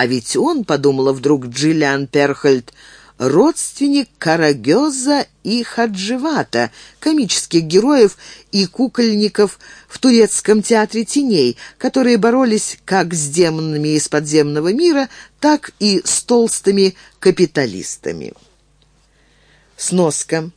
А ведь он, подумала вдруг Джиллиан Перхольд, родственник Карагеза и Хадживата, комических героев и кукольников в турецком театре теней, которые боролись как с демонами из подземного мира, так и с толстыми капиталистами. Сноска.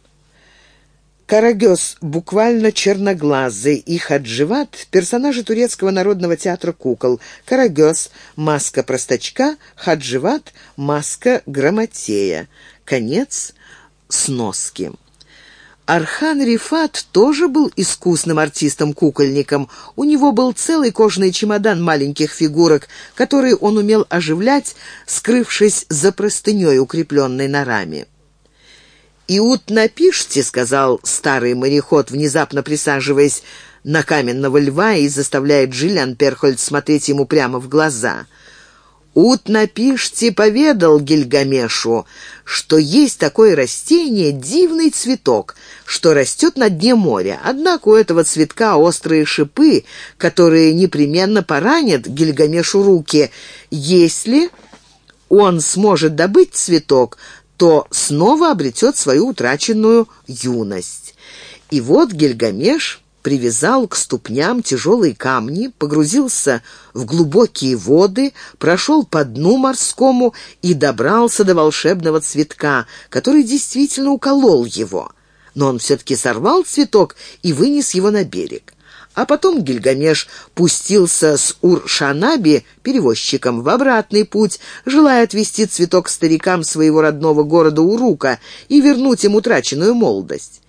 Карагёз буквально черноглазый и Хадживат — персонажи турецкого народного театра кукол. Карагёз — маска простачка, Хадживат — маска грамотея. Конец сноски. Архан Рифат тоже был искусным артистом-кукольником. У него был целый кожаный чемодан маленьких фигурок, которые он умел оживлять, скрывшись за простыней, укрепленной на раме. «Иут напишите», — сказал старый мореход, внезапно присаживаясь на каменного льва и заставляя Джиллиан Перхольд смотреть ему прямо в глаза. «Ут напишите поведал Гильгамешу, что есть такое растение, дивный цветок, что растет на дне моря. Однако у этого цветка острые шипы, которые непременно поранят Гильгамешу руки, если он сможет добыть цветок, то снова обретет свою утраченную юность. И вот Гильгамеш привязал к ступням тяжелые камни, погрузился в глубокие воды, прошел по дну морскому и добрался до волшебного цветка, который действительно уколол его. Но он все-таки сорвал цветок и вынес его на берег. А потом Гильгамеш пустился с Ур-Шанаби, перевозчиком, в обратный путь, желая отвезти цветок старикам своего родного города Урука и вернуть им утраченную молодость.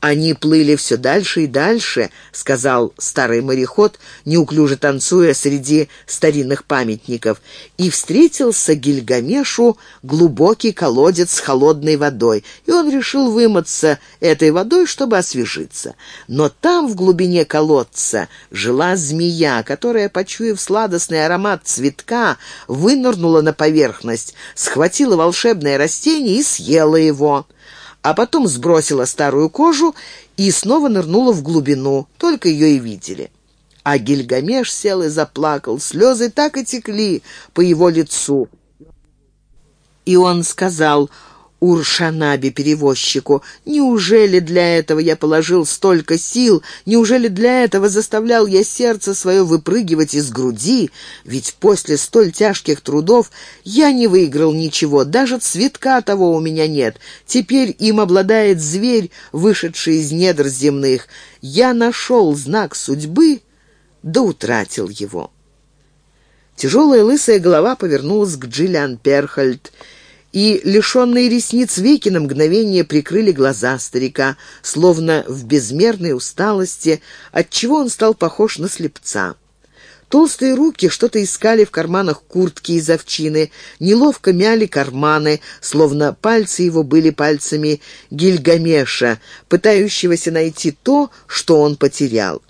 «Они плыли все дальше и дальше», — сказал старый мореход, неуклюже танцуя среди старинных памятников, и встретился Гильгамешу глубокий колодец с холодной водой, и он решил вымыться этой водой, чтобы освежиться. Но там, в глубине колодца, жила змея, которая, почуяв сладостный аромат цветка, вынырнула на поверхность, схватила волшебное растение и съела его а потом сбросила старую кожу и снова нырнула в глубину, только ее и видели. А Гильгамеш сел и заплакал, слезы так и текли по его лицу. И он сказал Уршанаби, перевозчику. «Неужели для этого я положил столько сил? Неужели для этого заставлял я сердце свое выпрыгивать из груди? Ведь после столь тяжких трудов я не выиграл ничего, даже цветка того у меня нет. Теперь им обладает зверь, вышедший из недр земных. Я нашел знак судьбы, да утратил его». Тяжелая лысая голова повернулась к Джиллиан Перхольд — и лишенные ресниц веки на мгновение прикрыли глаза старика, словно в безмерной усталости, отчего он стал похож на слепца. Толстые руки что-то искали в карманах куртки из овчины, неловко мяли карманы, словно пальцы его были пальцами Гильгамеша, пытающегося найти то, что он потерял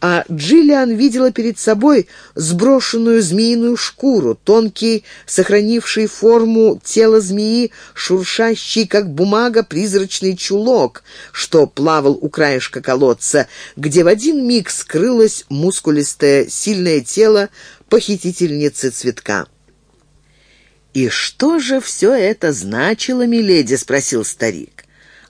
а Джиллиан видела перед собой сброшенную змеиную шкуру, тонкий, сохранивший форму тела змеи, шуршащий, как бумага, призрачный чулок, что плавал у краешка колодца, где в один миг скрылось мускулистое, сильное тело похитительницы цветка. «И что же все это значило, миледи?» — спросил старик.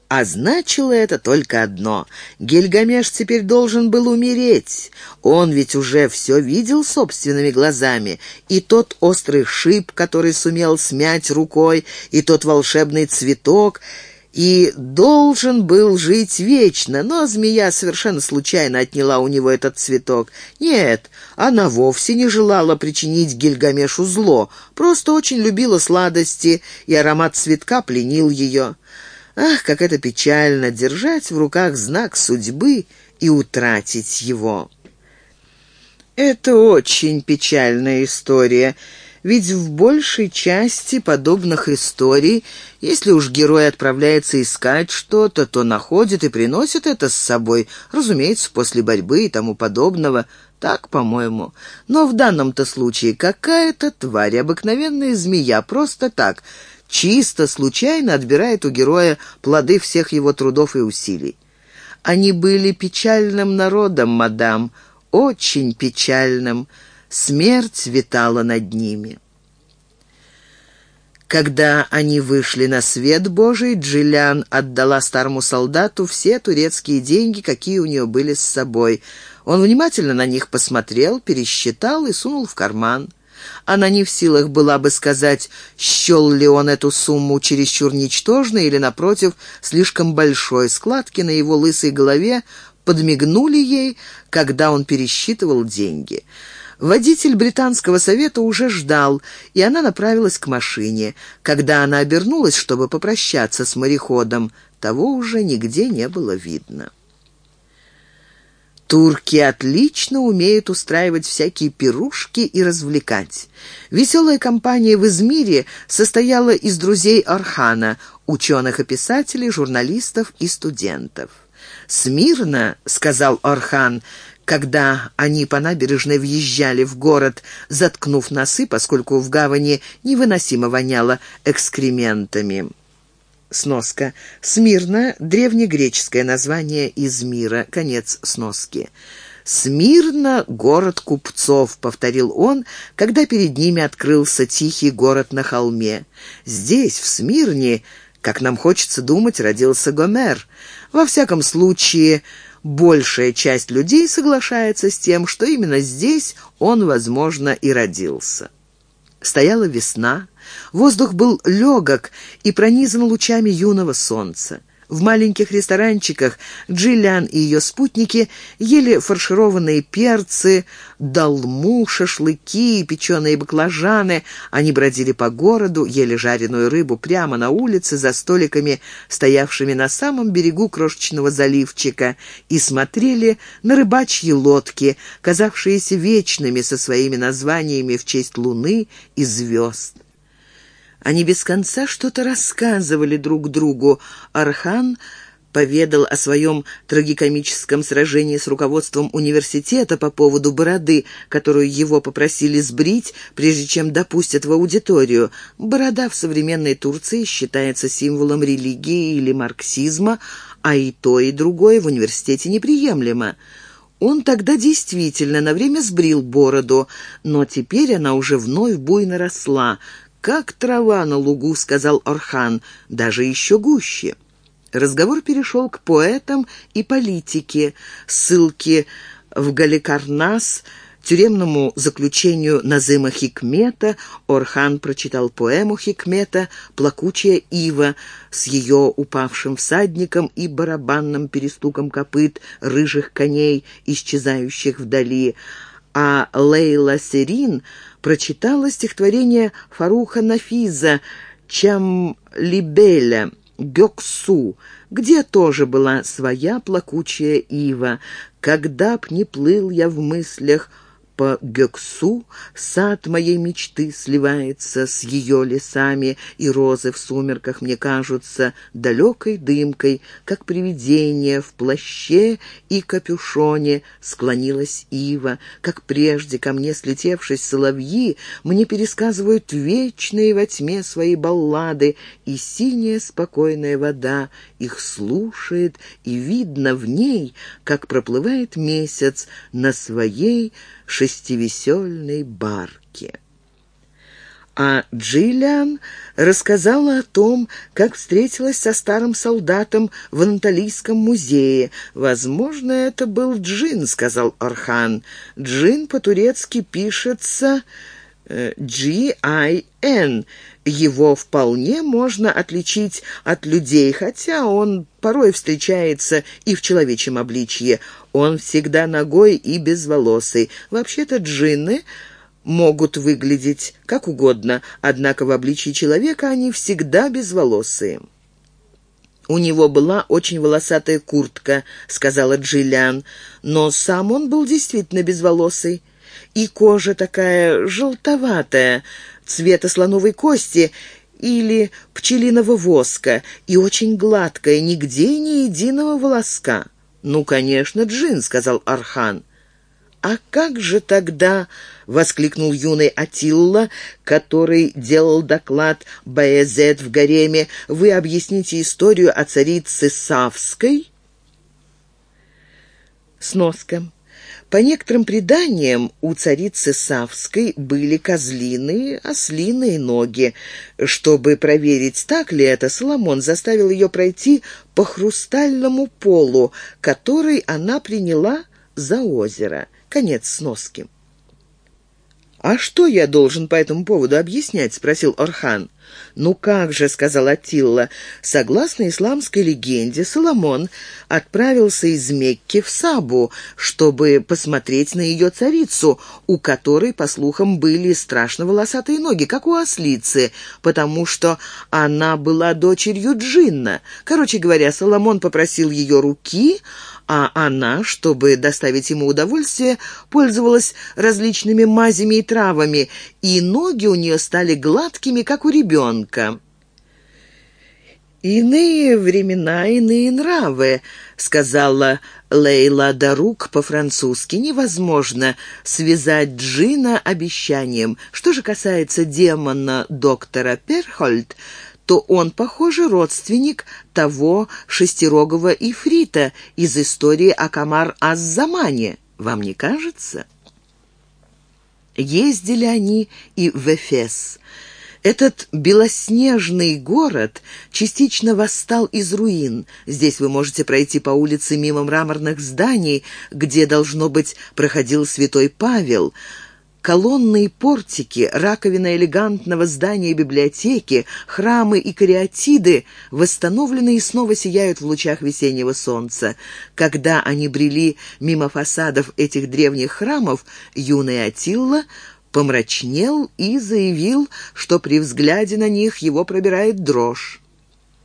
А значило это только одно. Гильгамеш теперь должен был умереть. Он ведь уже все видел собственными глазами. И тот острый шип, который сумел смять рукой, и тот волшебный цветок, и должен был жить вечно, но змея совершенно случайно отняла у него этот цветок. Нет, она вовсе не желала причинить Гильгамешу зло, просто очень любила сладости, и аромат цветка пленил ее. Ах, как это печально держать в руках знак судьбы и утратить его. Это очень печальная история, ведь в большей части подобных историй, если уж герой отправляется искать что-то, то находит и приносит это с собой, разумеется, после борьбы и тому подобного, так, по-моему. Но в данном-то случае какая-то тварь, обыкновенная змея, просто так, чисто, случайно отбирает у героя плоды всех его трудов и усилий. Они были печальным народом, мадам, очень печальным. Смерть витала над ними. Когда они вышли на свет Божий, Джиллян отдала старому солдату все турецкие деньги, какие у нее были с собой. Он внимательно на них посмотрел, пересчитал и сунул в карман. Она не в силах была бы сказать, счел ли он эту сумму чересчур ничтожной или, напротив, слишком большой. Складки на его лысой голове подмигнули ей, когда он пересчитывал деньги. Водитель британского совета уже ждал, и она направилась к машине. Когда она обернулась, чтобы попрощаться с мореходом, того уже нигде не было видно. Турки отлично умеют устраивать всякие пирушки и развлекать. Веселая компания в Измире состояла из друзей Архана, ученых и писателей, журналистов и студентов. «Смирно», — сказал Архан, когда они по набережной въезжали в город, заткнув носы, поскольку в гавани невыносимо воняло экскрементами. Сноска. Смирно — древнегреческое название Измира. Конец сноски. «Смирно — город купцов», — повторил он, когда перед ними открылся тихий город на холме. «Здесь, в Смирне, как нам хочется думать, родился Гомер. Во всяком случае, большая часть людей соглашается с тем, что именно здесь он, возможно, и родился. Стояла весна, воздух был легок и пронизан лучами юного солнца. В маленьких ресторанчиках Джиллиан и ее спутники ели фаршированные перцы, долму, шашлыки, печеные баклажаны. Они бродили по городу, ели жареную рыбу прямо на улице за столиками, стоявшими на самом берегу крошечного заливчика, и смотрели на рыбачьи лодки, казавшиеся вечными со своими названиями в честь луны и звезд. Они без конца что-то рассказывали друг другу. Архан поведал о своем трагикомическом сражении с руководством университета по поводу бороды, которую его попросили сбрить, прежде чем допустят в аудиторию. Борода в современной Турции считается символом религии или марксизма, а и то, и другое в университете неприемлемо. Он тогда действительно на время сбрил бороду, но теперь она уже вновь буйно росла, «Как трава на лугу», — сказал Орхан, — «даже еще гуще». Разговор перешел к поэтам и политике, ссылки в Галикарнас, тюремному заключению Назыма Хикмета, Орхан прочитал поэму Хикмета «Плакучая ива» с ее упавшим всадником и барабанным перестуком копыт рыжих коней, исчезающих вдали, а Лейла Серин прочитала стихотворение Фаруха Нафиза «Чамлибеля» Гёксу, где тоже была своя плакучая ива. Когда б не плыл я в мыслях по Гёксу сад моей мечты сливается с ее лесами, и розы в сумерках мне кажутся далекой дымкой, как привидение в плаще и капюшоне склонилась ива, как прежде ко мне слетевшись соловьи, мне пересказывают вечные во тьме свои баллады, и синяя спокойная вода их слушает, и видно в ней, как проплывает месяц на своей шестивесельной барке. А Джиллиан рассказала о том, как встретилась со старым солдатом в Анатолийском музее. «Возможно, это был Джин», — сказал Архан. «Джин по-турецки пишется G-I-N. Его вполне можно отличить от людей, хотя он порой встречается и в человечьем обличье. Он всегда ногой и безволосый. Вообще-то джинны могут выглядеть как угодно, однако в обличье человека они всегда безволосые. «У него была очень волосатая куртка», — сказала Джиллиан, «но сам он был действительно безволосый и кожа такая желтоватая, цвета слоновой кости или пчелиного воска, и очень гладкая, нигде ни единого волоска. «Ну, конечно, джин», — сказал Архан. «А как же тогда?» — воскликнул юный Атилла, который делал доклад Баезет в гареме. «Вы объясните историю о царице Савской?» Сноска. По некоторым преданиям, у царицы Савской были козлиные, ослиные ноги. Чтобы проверить, так ли это, Соломон заставил ее пройти по хрустальному полу, который она приняла за озеро. Конец сноски. «А что я должен по этому поводу объяснять?» — спросил Орхан. «Ну как же», — сказал Атилла, — «согласно исламской легенде, Соломон отправился из Мекки в Сабу, чтобы посмотреть на ее царицу, у которой, по слухам, были страшно волосатые ноги, как у ослицы, потому что она была дочерью Джинна. Короче говоря, Соломон попросил ее руки, а она, чтобы доставить ему удовольствие, пользовалась различными мазями и травами, и ноги у нее стали гладкими, как у ребенка. «Иные времена, иные нравы», — сказала Лейла Дарук по-французски. «Невозможно связать Джина обещанием. Что же касается демона доктора Перхольд, то он, похоже, родственник того шестирогого ифрита из истории о Камар-Аз-Замане. Вам не кажется? Ездили они и в Эфес. Этот белоснежный город частично восстал из руин. Здесь вы можете пройти по улице мимо мраморных зданий, где, должно быть, проходил святой Павел – Колонны портики, раковина элегантного здания библиотеки, храмы и кариатиды восстановлены и снова сияют в лучах весеннего солнца. Когда они брели мимо фасадов этих древних храмов, юный Атилла помрачнел и заявил, что при взгляде на них его пробирает дрожь.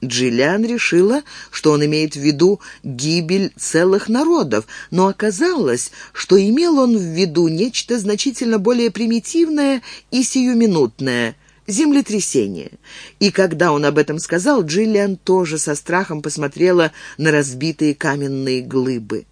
Джиллиан решила, что он имеет в виду гибель целых народов, но оказалось, что имел он в виду нечто значительно более примитивное и сиюминутное – землетрясение. И когда он об этом сказал, Джиллиан тоже со страхом посмотрела на разбитые каменные глыбы.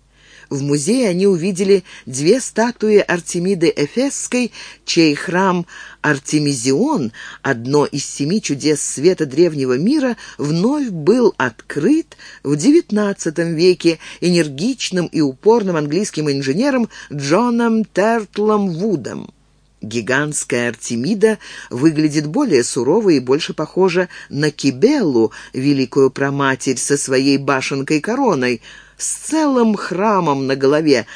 В музее они увидели две статуи Артемиды Эфесской, чей храм Артемизион, одно из семи чудес света древнего мира, вновь был открыт в XIX веке энергичным и упорным английским инженером Джоном Тертлом Вудом. Гигантская Артемида выглядит более суровой и больше похожа на Кибелу, великую проматерь со своей башенкой-короной, с целым храмом на голове,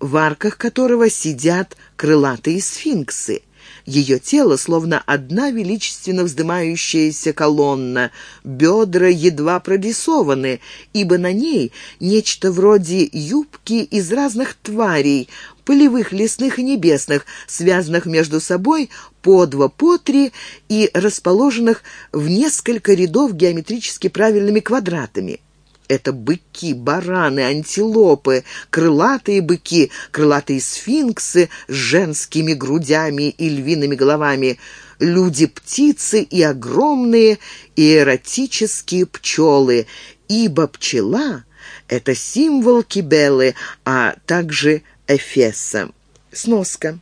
в арках которого сидят крылатые сфинксы. Ее тело словно одна величественно вздымающаяся колонна, бедра едва прорисованы, ибо на ней нечто вроде юбки из разных тварей, полевых, лесных и небесных, связанных между собой по два, по три и расположенных в несколько рядов геометрически правильными квадратами. Это быки, бараны, антилопы, крылатые быки, крылатые сфинксы с женскими грудями и львиными головами, люди-птицы и огромные эротические пчелы, ибо пчела — это символ Кибелы, а также Эфеса. Сноска.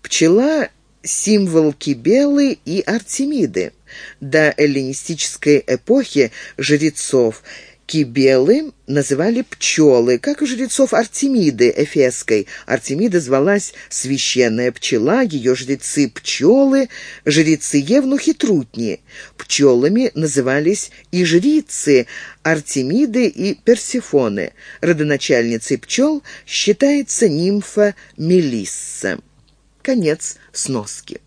Пчела — символ Кибелы и Артемиды. До эллинистической эпохи жрецов — Кибелы называли пчелы, как и жрецов Артемиды Эфесской. Артемида звалась священная пчела, ее жрецы пчелы, жрецы Евнухи Трутни. Пчелами назывались и жрицы Артемиды и Персифоны. Родоначальницей пчел считается нимфа Мелисса. Конец сноски.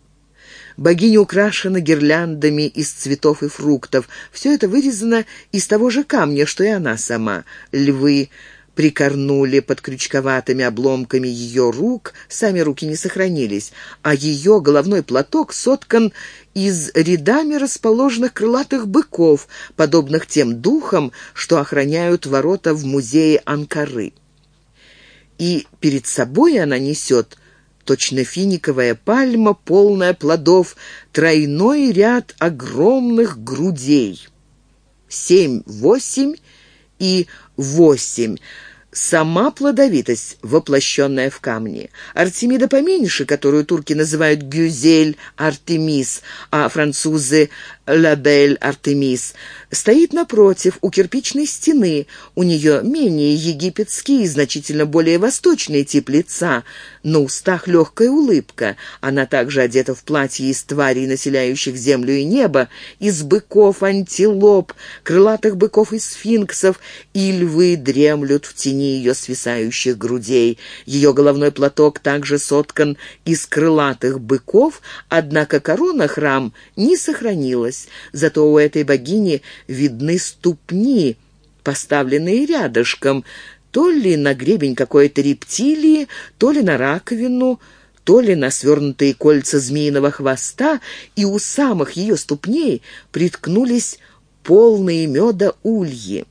Богиня украшена гирляндами из цветов и фруктов. Все это вырезано из того же камня, что и она сама. Львы прикорнули под крючковатыми обломками ее рук, сами руки не сохранились, а ее головной платок соткан из рядами расположенных крылатых быков, подобных тем духам, что охраняют ворота в музее Анкары. И перед собой она несет точно финиковая пальма, полная плодов, тройной ряд огромных грудей. Семь, восемь и восемь. Сама плодовитость, воплощенная в камне. Артемида поменьше, которую турки называют Гюзель Артемис, а французы Лабель Артемис, стоит напротив, у кирпичной стены. У нее менее египетский и значительно более восточный тип лица. На устах легкая улыбка. Она также одета в платье из тварей, населяющих землю и небо, из быков, антилоп, крылатых быков и сфинксов, и львы дремлют в тени ее свисающих грудей. Ее головной платок также соткан из крылатых быков, однако корона храм не сохранилась. Зато у этой богини видны ступни, поставленные рядышком, то ли на гребень какой-то рептилии, то ли на раковину, то ли на свернутые кольца змеиного хвоста, и у самых ее ступней приткнулись полные меда ульи.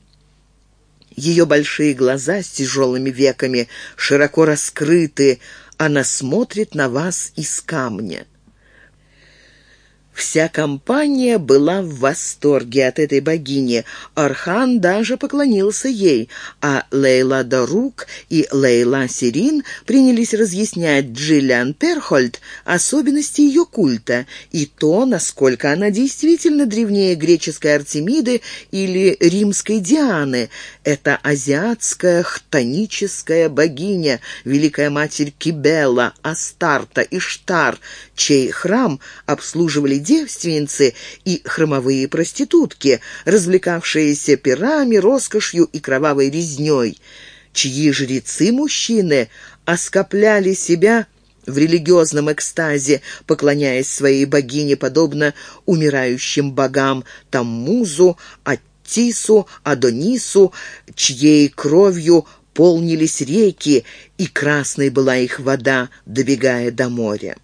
Ее большие глаза с тяжелыми веками широко раскрыты, она смотрит на вас из камня. Вся компания была в восторге от этой богини. Архан даже поклонился ей, а Лейла Дарук и Лейла Сирин принялись разъяснять Джиллиан Перхольд особенности ее культа и то, насколько она действительно древнее греческой Артемиды или римской Дианы. Это азиатская хтоническая богиня, великая матерь Кибела, Астарта, Иштар, чей храм обслуживали девственницы и хромовые проститутки, развлекавшиеся пирами, роскошью и кровавой резней, чьи жрецы-мужчины оскопляли себя в религиозном экстазе, поклоняясь своей богине, подобно умирающим богам Таммузу, Аттису, Адонису, чьей кровью полнились реки, и красной была их вода, добегая до моря.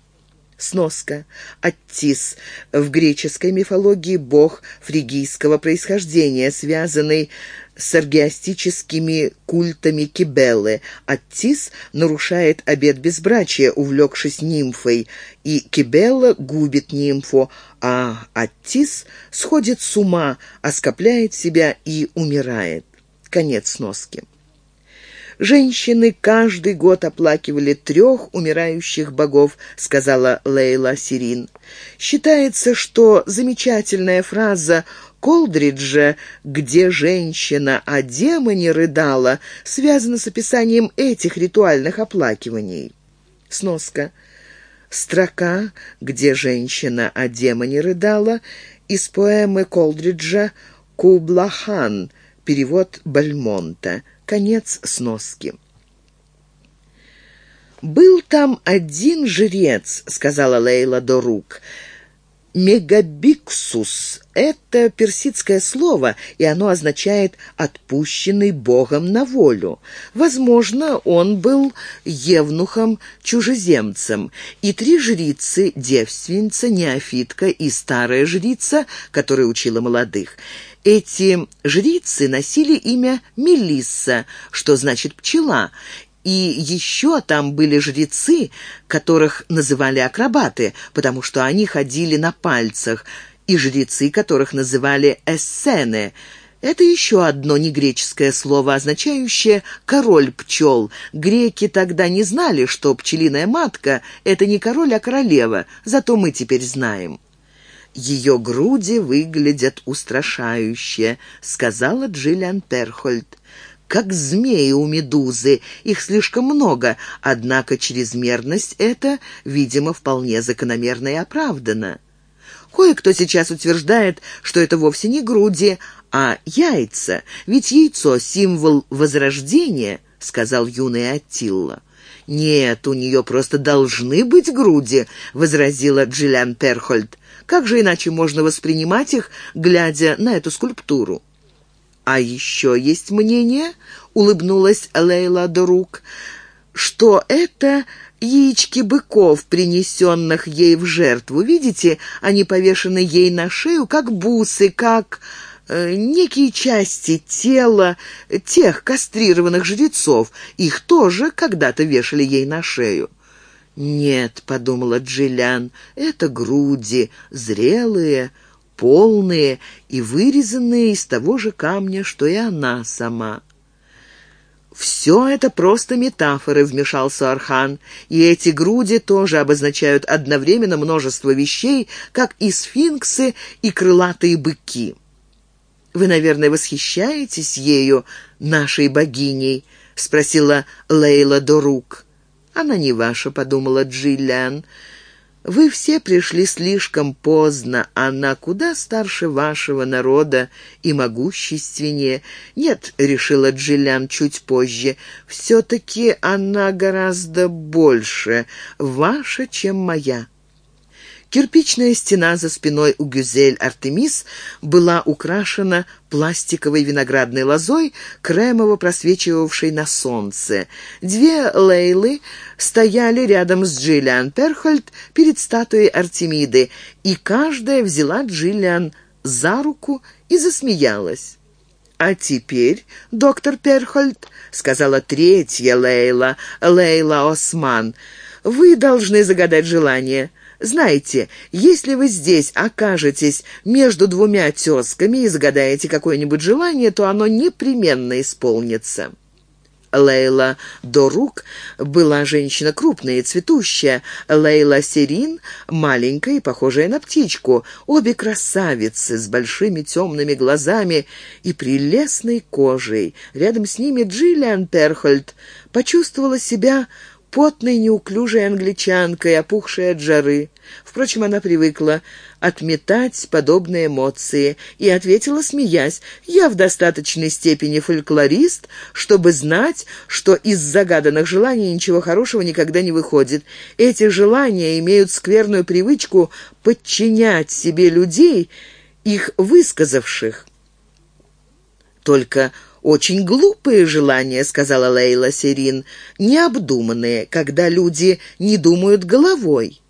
Сноска. Аттис. В греческой мифологии бог фригийского происхождения, связанный с аргиастическими культами Кибелы. Аттис нарушает обет безбрачия, увлекшись нимфой, и Кибелла губит нимфу, а Аттис сходит с ума, оскопляет себя и умирает. Конец сноски. Женщины каждый год оплакивали трех умирающих богов, сказала Лейла Сирин. Считается, что замечательная фраза Колдриджа «Где женщина о демоне рыдала» связана с описанием этих ритуальных оплакиваний. Сноска. Строка «Где женщина о демоне рыдала» из поэмы Колдриджа «Кублахан», перевод Бальмонта. Конец сноски. «Был там один жрец», — сказала Лейла Дорук. «Мегабиксус — это персидское слово, и оно означает «отпущенный Богом на волю». Возможно, он был евнухом-чужеземцем, и три жрицы — девственница, неофитка и старая жрица, которая учила молодых — эти жрицы носили имя Мелисса, что значит «пчела», и еще там были жрецы, которых называли акробаты, потому что они ходили на пальцах, и жрецы, которых называли эссены. Это еще одно негреческое слово, означающее «король пчел». Греки тогда не знали, что пчелиная матка — это не король, а королева, зато мы теперь знаем. «Ее груди выглядят устрашающе», — сказала Джиллиан Перхольд. «Как змеи у медузы, их слишком много, однако чрезмерность эта, видимо, вполне закономерна и оправдана». Кое-кто сейчас утверждает, что это вовсе не груди, а яйца, ведь яйцо — символ возрождения, — сказал юный Аттилла. «Нет, у нее просто должны быть груди», — возразила Джиллиан Перхольд. Как же иначе можно воспринимать их, глядя на эту скульптуру? «А еще есть мнение», — улыбнулась Лейла Дорук, «что это яички быков, принесенных ей в жертву. Видите, они повешены ей на шею, как бусы, как э, некие части тела тех кастрированных жрецов. Их тоже когда-то вешали ей на шею. «Нет», — подумала Джиллян, — «это груди, зрелые, полные и вырезанные из того же камня, что и она сама». «Все это просто метафоры», — вмешался Архан, «и эти груди тоже обозначают одновременно множество вещей, как и сфинксы и крылатые быки». «Вы, наверное, восхищаетесь ею, нашей богиней?» — спросила Лейла Дорук. «Она не ваша», — подумала Джиллиан. Вы все пришли слишком поздно, она куда старше вашего народа и могущественнее. Нет, решила Джиллян чуть позже, все-таки она гораздо больше ваша, чем моя. Кирпичная стена за спиной у Гюзель Артемис была украшена пластиковой виноградной лозой, кремово просвечивавшей на солнце. Две Лейлы стояли рядом с Джиллиан Перхольд перед статуей Артемиды, и каждая взяла Джиллиан за руку и засмеялась. «А теперь, доктор Перхольд», — сказала третья Лейла, Лейла Осман, — «вы должны загадать желание». Знаете, если вы здесь окажетесь между двумя тезками и загадаете какое-нибудь желание, то оно непременно исполнится». Лейла Дорук была женщина крупная и цветущая, Лейла Серин — маленькая и похожая на птичку, обе красавицы с большими темными глазами и прелестной кожей. Рядом с ними Джиллиан Перхольд почувствовала себя потной, неуклюжей англичанкой, опухшей от жары. Впрочем, она привыкла отметать подобные эмоции и ответила, смеясь, «Я в достаточной степени фольклорист, чтобы знать, что из загаданных желаний ничего хорошего никогда не выходит. Эти желания имеют скверную привычку подчинять себе людей, их высказавших». Только «Очень глупые желания», — сказала Лейла Серин, — «необдуманные, когда люди не думают головой»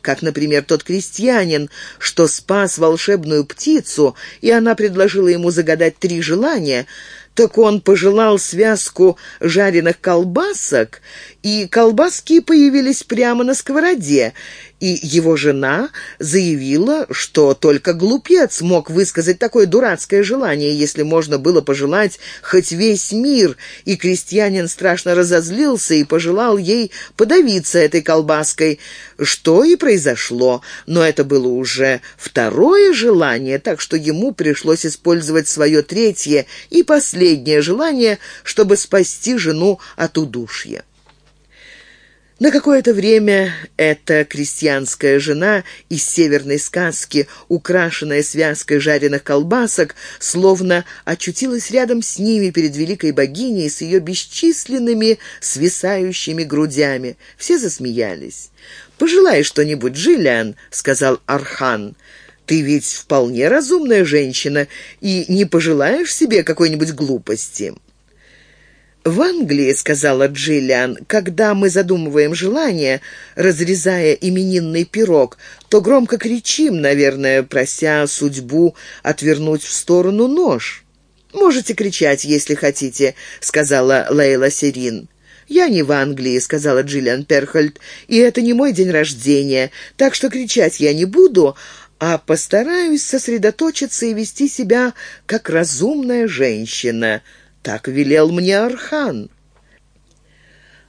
как, например, тот крестьянин, что спас волшебную птицу, и она предложила ему загадать три желания, так он пожелал связку жареных колбасок, и колбаски появились прямо на сковороде, и его жена заявила, что только глупец мог высказать такое дурацкое желание, если можно было пожелать хоть весь мир, и крестьянин страшно разозлился и пожелал ей подавиться этой колбаской, что и произошло, но это было уже второе желание, так что ему пришлось использовать свое третье и последнее желание, чтобы спасти жену от удушья. На какое-то время эта крестьянская жена из северной сказки, украшенная связкой жареных колбасок, словно очутилась рядом с ними перед великой богиней с ее бесчисленными свисающими грудями. Все засмеялись. «Пожелай что-нибудь, Джиллиан», — сказал Архан. Ты ведь вполне разумная женщина и не пожелаешь себе какой-нибудь глупости». «В Англии, — сказала Джиллиан, — когда мы задумываем желание, разрезая именинный пирог, то громко кричим, наверное, прося судьбу отвернуть в сторону нож. Можете кричать, если хотите, — сказала Лейла Серин. «Я не в Англии», — сказала Джиллиан Перхольд, — «и это не мой день рождения, так что кричать я не буду, а постараюсь сосредоточиться и вести себя как разумная женщина. Так велел мне Архан».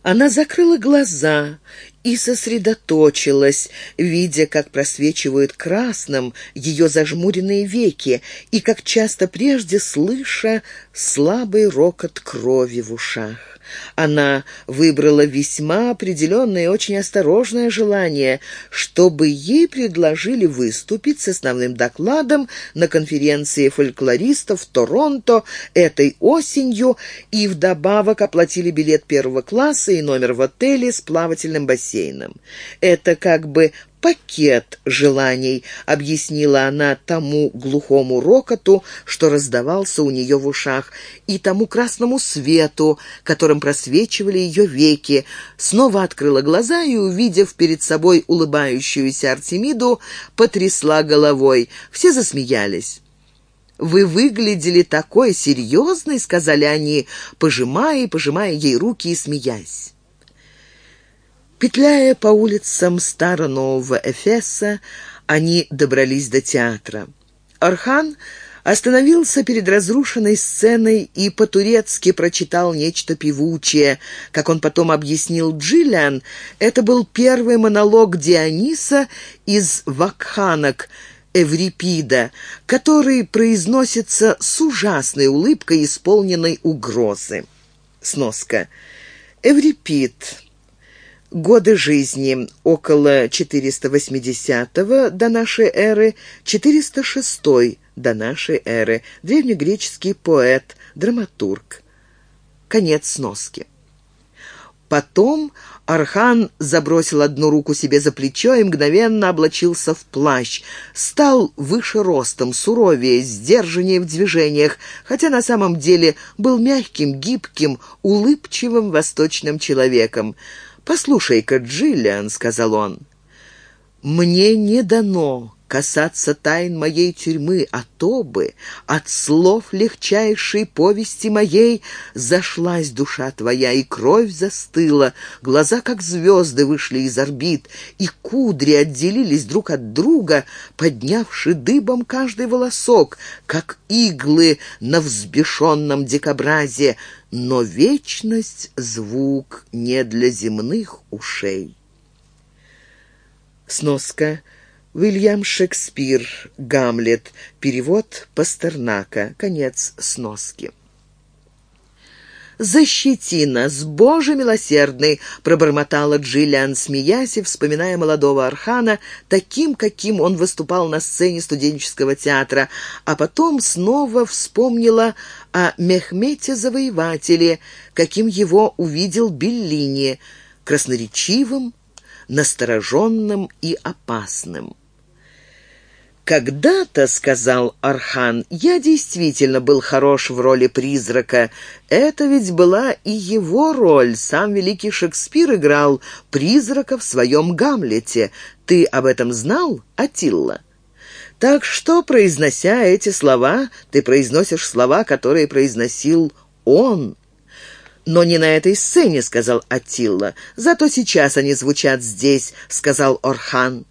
Она закрыла глаза и сосредоточилась, видя, как просвечивают красным ее зажмуренные веки и, как часто прежде, слыша слабый рокот крови в ушах. Она выбрала весьма определенное и очень осторожное желание, чтобы ей предложили выступить с основным докладом на конференции фольклористов в Торонто этой осенью и вдобавок оплатили билет первого класса и номер в отеле с плавательным бассейном. Это как бы пакет желаний», — объяснила она тому глухому рокоту, что раздавался у нее в ушах, и тому красному свету, которым просвечивали ее веки, снова открыла глаза и, увидев перед собой улыбающуюся Артемиду, потрясла головой. Все засмеялись. «Вы выглядели такой серьезной», — сказали они, пожимая и пожимая ей руки и смеясь. Петляя по улицам старо-нового Эфеса, они добрались до театра. Архан остановился перед разрушенной сценой и по-турецки прочитал нечто певучее. Как он потом объяснил Джиллиан, это был первый монолог Диониса из «Вакханок», Эврипида, который произносится с ужасной улыбкой, исполненной угрозы. Сноска. Эврипид. Годы жизни около 480 до нашей эры, 406 до нашей эры. Древнегреческий поэт, драматург. Конец сноски. Потом Архан забросил одну руку себе за плечо и мгновенно облачился в плащ. Стал выше ростом, суровее, сдержаннее в движениях, хотя на самом деле был мягким, гибким, улыбчивым восточным человеком. «Послушай-ка, Джиллиан», — сказал он, — «мне не дано касаться тайн моей тюрьмы, а то бы от слов легчайшей повести моей зашлась душа твоя, и кровь застыла, глаза, как звезды, вышли из орбит, и кудри отделились друг от друга, поднявши дыбом каждый волосок, как иглы на взбешенном дикобразе, но вечность — звук не для земных ушей. Сноска — Уильям Шекспир, Гамлет, перевод Пастернака, конец сноски. «Защити нас, Боже милосердный!» — пробормотала Джиллиан, смеясь и вспоминая молодого Архана, таким, каким он выступал на сцене студенческого театра, а потом снова вспомнила о Мехмете-завоевателе, каким его увидел Беллини, красноречивым, настороженным и опасным. «Когда-то, — сказал Архан, — я действительно был хорош в роли призрака. Это ведь была и его роль. Сам великий Шекспир играл призрака в своем Гамлете. Ты об этом знал, Атилла?» Так что, произнося эти слова, ты произносишь слова, которые произносил он. «Но не на этой сцене», — сказал Атилла. «Зато сейчас они звучат здесь», — сказал Орхан.